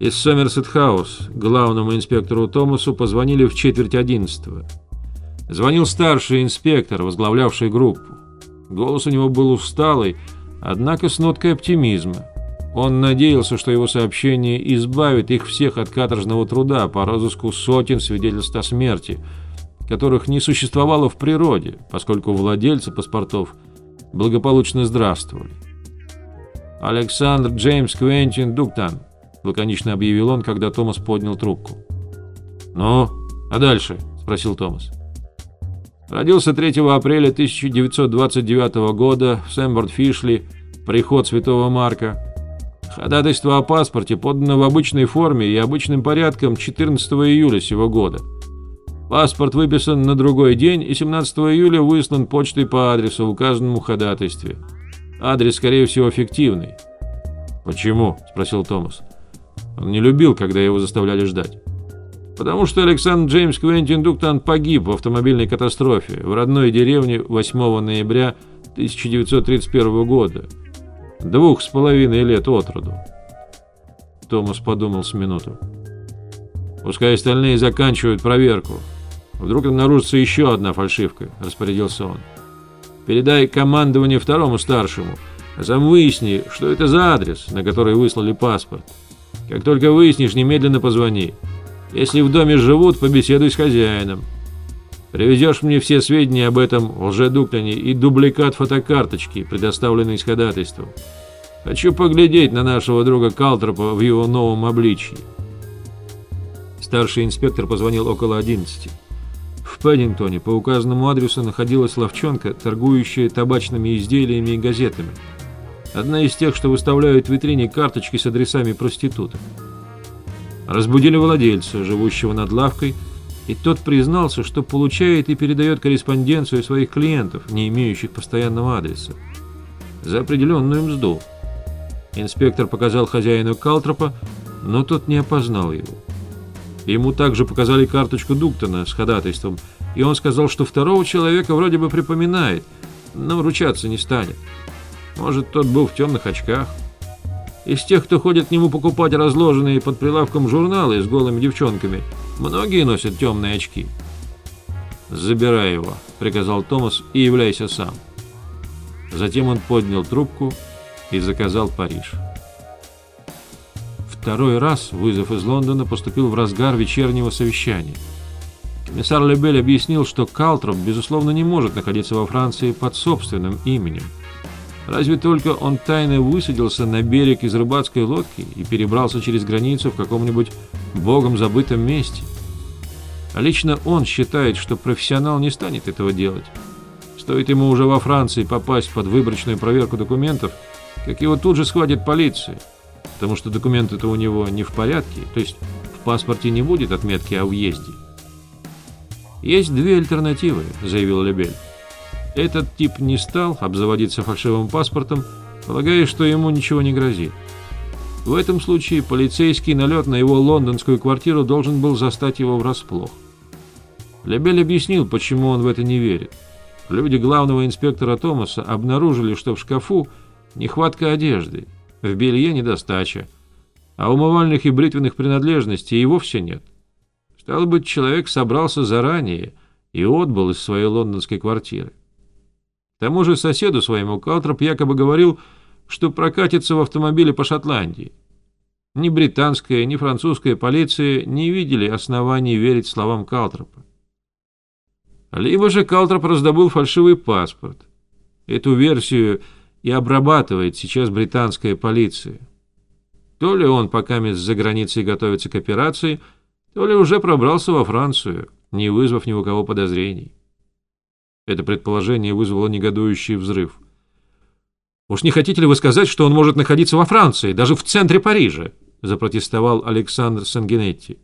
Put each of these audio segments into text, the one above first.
Из Сомерсет-хаус главному инспектору Томасу позвонили в четверть одиннадцатого. Звонил старший инспектор, возглавлявший группу. Голос у него был усталый, однако с ноткой оптимизма. Он надеялся, что его сообщение избавит их всех от каторжного труда по розыску сотен свидетельств о смерти, которых не существовало в природе, поскольку владельцы паспортов благополучно здравствовали. «Александр Джеймс Квентин Дуктан», — лаконично объявил он, когда Томас поднял трубку. «Ну, а дальше?» — спросил Томас. Родился 3 апреля 1929 года в Сэмборд-Фишли, приход Святого Марка. Ходатайство о паспорте подано в обычной форме и обычным порядком 14 июля сего года. Паспорт выписан на другой день и 17 июля выслан почтой по адресу, указанному в ходатайстве. Адрес, скорее всего, фиктивный. «Почему?» – спросил Томас. Он не любил, когда его заставляли ждать. Потому что Александр Джеймс Квентин Дуктан погиб в автомобильной катастрофе в родной деревне 8 ноября 1931 года. Двух с половиной лет от роду. Томас подумал с минуту. Пускай остальные заканчивают проверку. Вдруг обнаружится еще одна фальшивка, распорядился он. Передай командование второму старшему, а сам выясни, что это за адрес, на который выслали паспорт. Как только выяснишь, немедленно позвони. Если в доме живут, побеседуй с хозяином. Привезешь мне все сведения об этом лжедуктане и дубликат фотокарточки, предоставленной с ходатайством. Хочу поглядеть на нашего друга Калтропа в его новом обличии. Старший инспектор позвонил около 11. В Пэддингтоне по указанному адресу находилась ловчонка, торгующая табачными изделиями и газетами. Одна из тех, что выставляют в витрине карточки с адресами проституток. Разбудили владельца, живущего над лавкой, и тот признался, что получает и передает корреспонденцию своих клиентов, не имеющих постоянного адреса, за определенную мзду. Инспектор показал хозяину Калтропа, но тот не опознал его. Ему также показали карточку Дуктона с ходатайством, и он сказал, что второго человека вроде бы припоминает, но вручаться не станет. Может, тот был в темных очках. Из тех, кто ходит к нему покупать разложенные под прилавком журналы с голыми девчонками, многие носят темные очки. «Забирай его», — приказал Томас, — «и являйся сам». Затем он поднял трубку и заказал Париж. Второй раз вызов из Лондона поступил в разгар вечернего совещания. Комиссар Лебель объяснил, что Калтроп, безусловно, не может находиться во Франции под собственным именем — Разве только он тайно высадился на берег из рыбацкой лодки и перебрался через границу в каком-нибудь богом забытом месте. А лично он считает, что профессионал не станет этого делать. Стоит ему уже во Франции попасть под выборочную проверку документов, как его тут же схватит полиция, потому что документы-то у него не в порядке, то есть в паспорте не будет отметки о въезде. «Есть две альтернативы», — заявил Лебель. Этот тип не стал обзаводиться фальшивым паспортом, полагая, что ему ничего не грозит. В этом случае полицейский налет на его лондонскую квартиру должен был застать его врасплох. Лебель объяснил, почему он в это не верит. Люди главного инспектора Томаса обнаружили, что в шкафу нехватка одежды, в белье недостача, а умывальных и бритвенных принадлежностей и вовсе нет. Стало быть, человек собрался заранее и отбыл из своей лондонской квартиры. Тому же соседу своему Калтроп якобы говорил, что прокатится в автомобиле по Шотландии. Ни британская, ни французская полиция не видели оснований верить словам Калтропа. Либо же Калтроп раздобыл фальшивый паспорт. Эту версию и обрабатывает сейчас британская полиция. То ли он пока за границей готовится к операции, то ли уже пробрался во Францию, не вызвав ни у кого подозрений. Это предположение вызвало негодующий взрыв. «Уж не хотите ли вы сказать, что он может находиться во Франции, даже в центре Парижа?» – запротестовал Александр Сангенетти.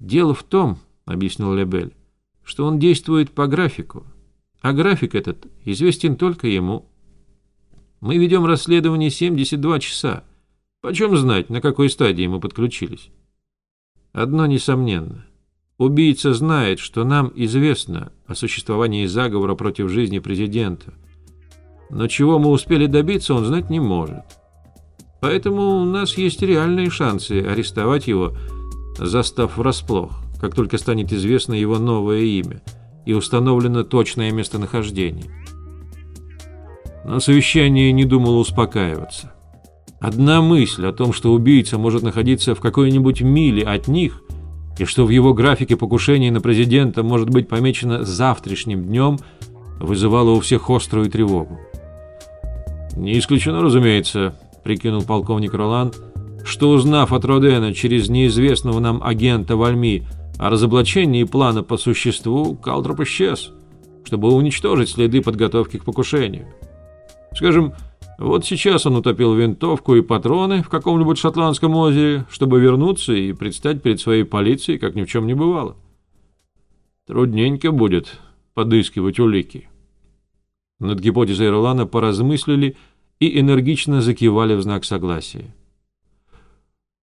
«Дело в том, — объяснил Лебель, — что он действует по графику, а график этот известен только ему. Мы ведем расследование 72 часа. Почем знать, на какой стадии мы подключились? Одно несомненно. Убийца знает, что нам известно о существовании заговора против жизни президента. Но чего мы успели добиться, он знать не может. Поэтому у нас есть реальные шансы арестовать его, застав врасплох, как только станет известно его новое имя и установлено точное местонахождение. Но совещание не думало успокаиваться. Одна мысль о том, что убийца может находиться в какой-нибудь миле от них, и что в его графике покушений на президента может быть помечено завтрашним днем, вызывала у всех острую тревогу. Не исключено, разумеется, прикинул полковник Ролан, что узнав от Родена через неизвестного нам агента Вальми о разоблачении плана по существу, Калтроп исчез, чтобы уничтожить следы подготовки к покушению. Скажем, вот сейчас он утопил винтовку и патроны в каком-нибудь шотландском озере, чтобы вернуться и предстать перед своей полицией, как ни в чем не бывало. Трудненько будет подыскивать улики. Над гипотезой Ролана поразмыслили и энергично закивали в знак согласия.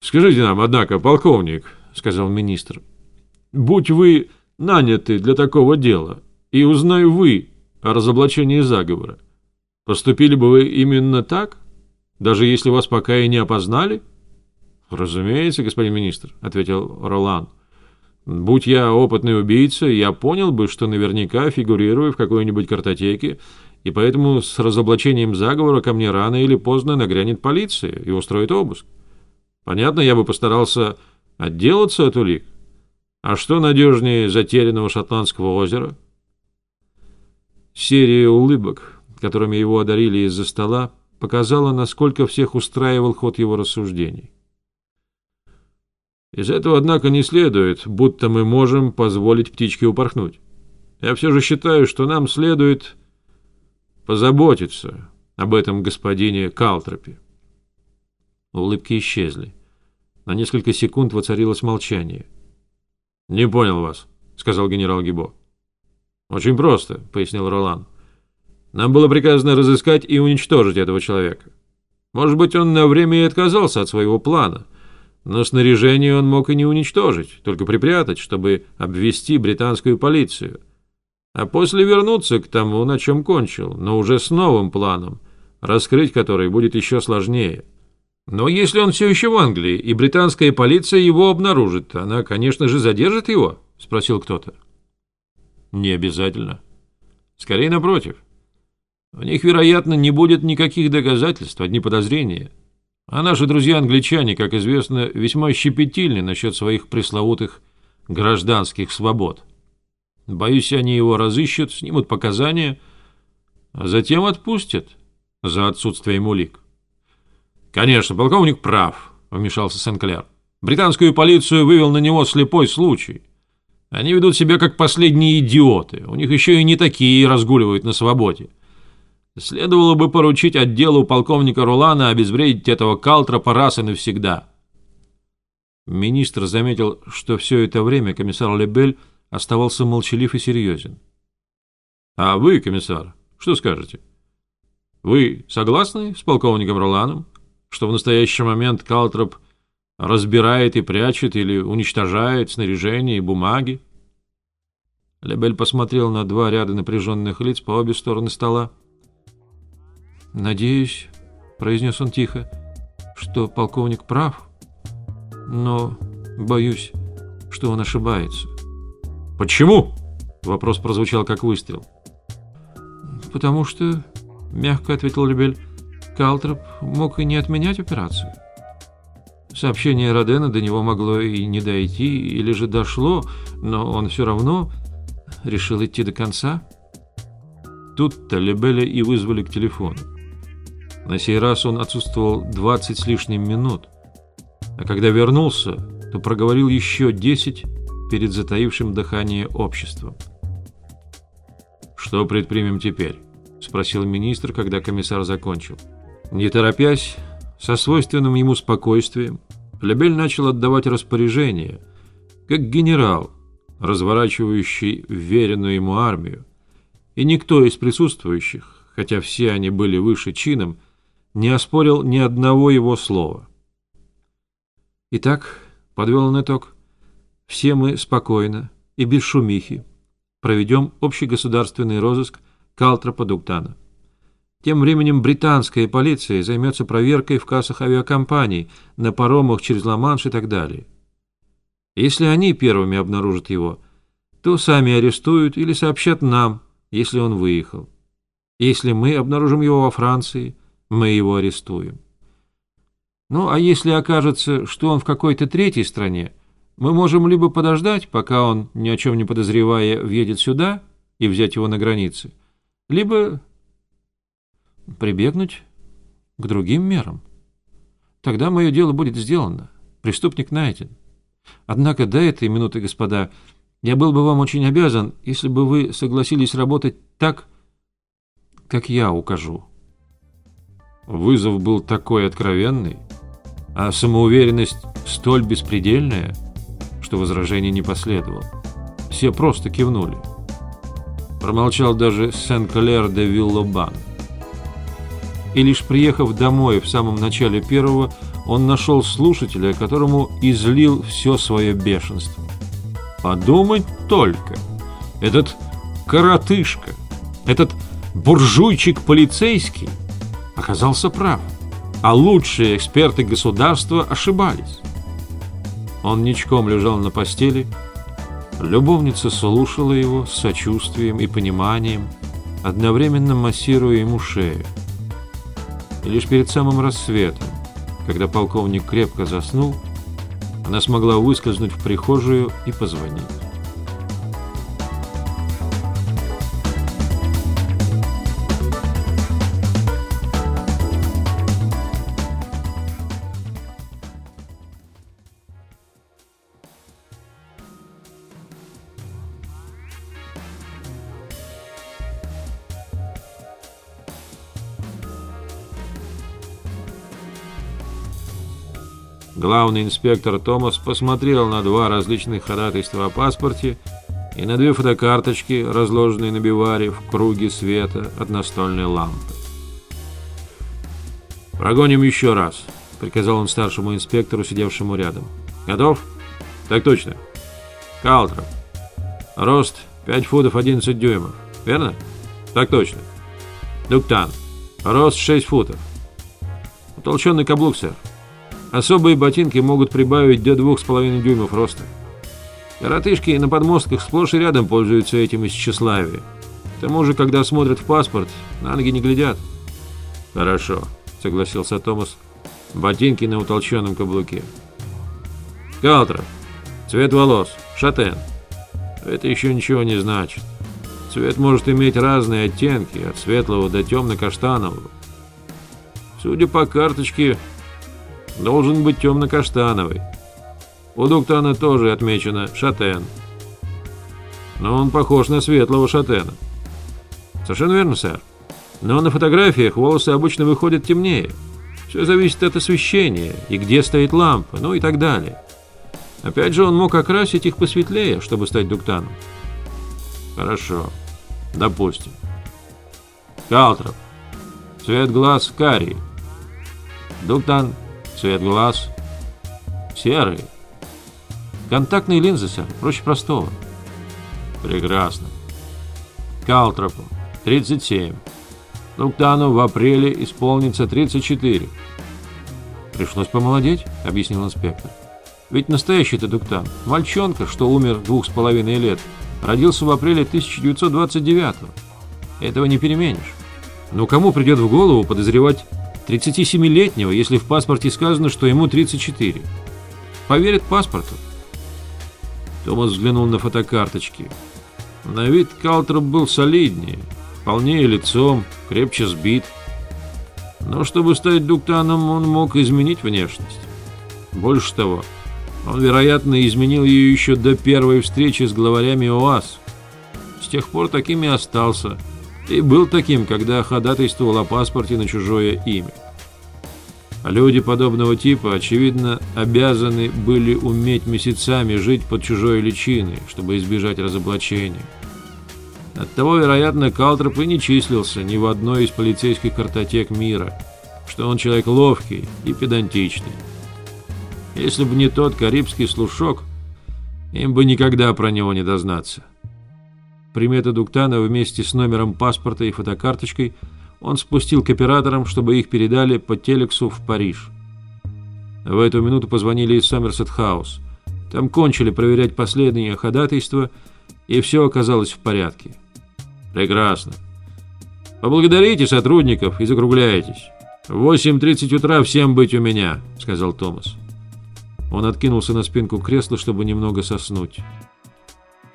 «Скажите нам, однако, полковник», — сказал министр, — «будь вы наняты для такого дела, и узнаю вы о разоблачении заговора, поступили бы вы именно так, даже если вас пока и не опознали?» «Разумеется, господин министр», — ответил Ролан. «Будь я опытный убийца, я понял бы, что наверняка фигурирую в какой-нибудь картотеке, и поэтому с разоблачением заговора ко мне рано или поздно нагрянет полиция и устроит обыск. Понятно, я бы постарался отделаться от улик. А что надежнее затерянного шотландского озера? Серия улыбок, которыми его одарили из-за стола, показала, насколько всех устраивал ход его рассуждений. Из этого, однако, не следует, будто мы можем позволить птичке упорхнуть. Я все же считаю, что нам следует позаботиться об этом господине Калтропе. Улыбки исчезли. На несколько секунд воцарилось молчание. «Не понял вас», — сказал генерал Гибо. «Очень просто», — пояснил Ролан. «Нам было приказано разыскать и уничтожить этого человека. Может быть, он на время и отказался от своего плана, но снаряжение он мог и не уничтожить, только припрятать, чтобы обвести британскую полицию а после вернуться к тому, на чем кончил, но уже с новым планом, раскрыть который будет еще сложнее. Но если он все еще в Англии, и британская полиция его обнаружит, она, конечно же, задержит его? — спросил кто-то. Не обязательно. Скорее, напротив. У них, вероятно, не будет никаких доказательств, одни подозрения. А наши друзья-англичане, как известно, весьма щепетильны насчет своих пресловутых гражданских свобод. Боюсь, они его разыщут, снимут показания, а затем отпустят за отсутствием улик. Конечно, полковник прав, вмешался Сенклер. Британскую полицию вывел на него слепой случай. Они ведут себя как последние идиоты. У них еще и не такие разгуливают на свободе. Следовало бы поручить отделу полковника Рулана обезвредить этого Калтропа раз и навсегда. Министр заметил, что все это время комиссар Лебель оставался молчалив и серьезен. «А вы, комиссар, что скажете? Вы согласны с полковником Роланом, что в настоящий момент Калтроп разбирает и прячет или уничтожает снаряжение и бумаги?» Лебель посмотрел на два ряда напряженных лиц по обе стороны стола. «Надеюсь», — произнес он тихо, — «что полковник прав, но боюсь, что он ошибается». «Почему?» — вопрос прозвучал как выстрел. «Потому что, — мягко ответил Любель, — Калтроп мог и не отменять операцию. Сообщение Родена до него могло и не дойти, или же дошло, но он все равно решил идти до конца». Тут-то Лебеля и вызвали к телефону. На сей раз он отсутствовал 20 с лишним минут, а когда вернулся, то проговорил еще 10 перед затаившим дыхание обществом. «Что предпримем теперь?» — спросил министр, когда комиссар закончил. Не торопясь, со свойственным ему спокойствием, Лебель начал отдавать распоряжения, как генерал, разворачивающий веренную ему армию, и никто из присутствующих, хотя все они были выше чином, не оспорил ни одного его слова. Итак, подвел он итог, все мы спокойно и без шумихи проведем общегосударственный розыск Калтра Падуктана. Тем временем британская полиция займется проверкой в кассах авиакомпаний, на паромах через Ла-Манш и так далее. Если они первыми обнаружат его, то сами арестуют или сообщат нам, если он выехал. Если мы обнаружим его во Франции, мы его арестуем. Ну, а если окажется, что он в какой-то третьей стране, мы можем либо подождать, пока он, ни о чем не подозревая, въедет сюда и взять его на границе, либо прибегнуть к другим мерам. Тогда мое дело будет сделано, преступник найден. Однако до этой минуты, господа, я был бы вам очень обязан, если бы вы согласились работать так, как я укажу. Вызов был такой откровенный, а самоуверенность столь беспредельная, что возражений не последовало. Все просто кивнули. Промолчал даже Сен-Клер де Виллобан. И лишь приехав домой в самом начале первого, он нашел слушателя, которому излил все свое бешенство. Подумать только! Этот коротышка, этот буржуйчик полицейский оказался прав, а лучшие эксперты государства ошибались. Он ничком лежал на постели, любовница слушала его с сочувствием и пониманием, одновременно массируя ему шею. И лишь перед самым рассветом, когда полковник крепко заснул, она смогла выскользнуть в прихожую и позвонить. Главный инспектор Томас посмотрел на два различных ходатайства о паспорте и на две фотокарточки, разложенные на биваре в круге света от настольной лампы. «Прогоним еще раз», — приказал он старшему инспектору, сидевшему рядом. «Готов?» «Так точно». «Калтров. Рост 5 футов 11 дюймов. Верно?» «Так точно». «Дуктан. Рост 6 футов. Утолченный каблук, сэр. Особые ботинки могут прибавить до двух с половиной дюймов роста. Коротышки на подмостках сплошь и рядом пользуются этим из тщеславия. К тому же, когда смотрят в паспорт, на ноги не глядят. «Хорошо», — согласился Томас. «Ботинки на утолченном каблуке». «Калтров. Цвет волос. Шатен. Это еще ничего не значит. Цвет может иметь разные оттенки, от светлого до темно-каштанового. Судя по карточке, должен быть темно-каштановый. У Дуктана тоже отмечено «шатен». Но он похож на светлого шатена. Совершенно верно, сэр. Но на фотографиях волосы обычно выходят темнее. Все зависит от освещения и где стоит лампа, ну и так далее. Опять же, он мог окрасить их посветлее, чтобы стать Дуктаном. Хорошо. Допустим. Калтроп. Цвет глаз карий. Дуктан Цвет глаз серый. Контактные линзы, сэр, проще простого. Прекрасно. Калтропу 37. Дуктану в апреле исполнится 34. Пришлось помолодеть, объяснил инспектор. Ведь настоящий-то Дуктан, мальчонка, что умер двух с половиной лет, родился в апреле 1929 -го. Этого не переменишь. Но кому придет в голову подозревать 37-летнего, если в паспорте сказано, что ему 34. Поверят паспорту. Томас взглянул на фотокарточки. На вид Калтроп был солиднее, полнее лицом, крепче сбит. Но чтобы стать дуктаном, он мог изменить внешность. Больше того, он, вероятно, изменил ее еще до первой встречи с главарями ОАС. С тех пор таким и остался – и был таким, когда ходатайствовал о паспорте на чужое имя. А люди подобного типа, очевидно, обязаны были уметь месяцами жить под чужой личиной, чтобы избежать разоблачения. Оттого, вероятно, Калтроп и не числился ни в одной из полицейских картотек мира, что он человек ловкий и педантичный. Если бы не тот карибский слушок, им бы никогда про него не дознаться. Приметы Дуктана вместе с номером паспорта и фотокарточкой он спустил к операторам, чтобы их передали по телексу в Париж. В эту минуту позвонили из Сомерсет Хаус. Там кончили проверять последние ходатайства, и все оказалось в порядке. Прекрасно. Поблагодарите сотрудников и закругляйтесь. В 8.30 утра всем быть у меня, сказал Томас. Он откинулся на спинку кресла, чтобы немного соснуть.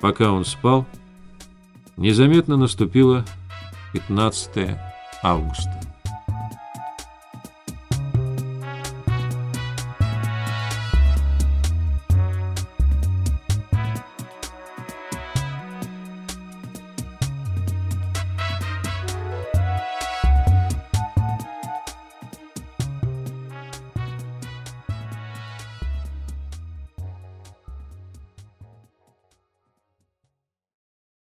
Пока он спал, незаметно наступило 15 августа.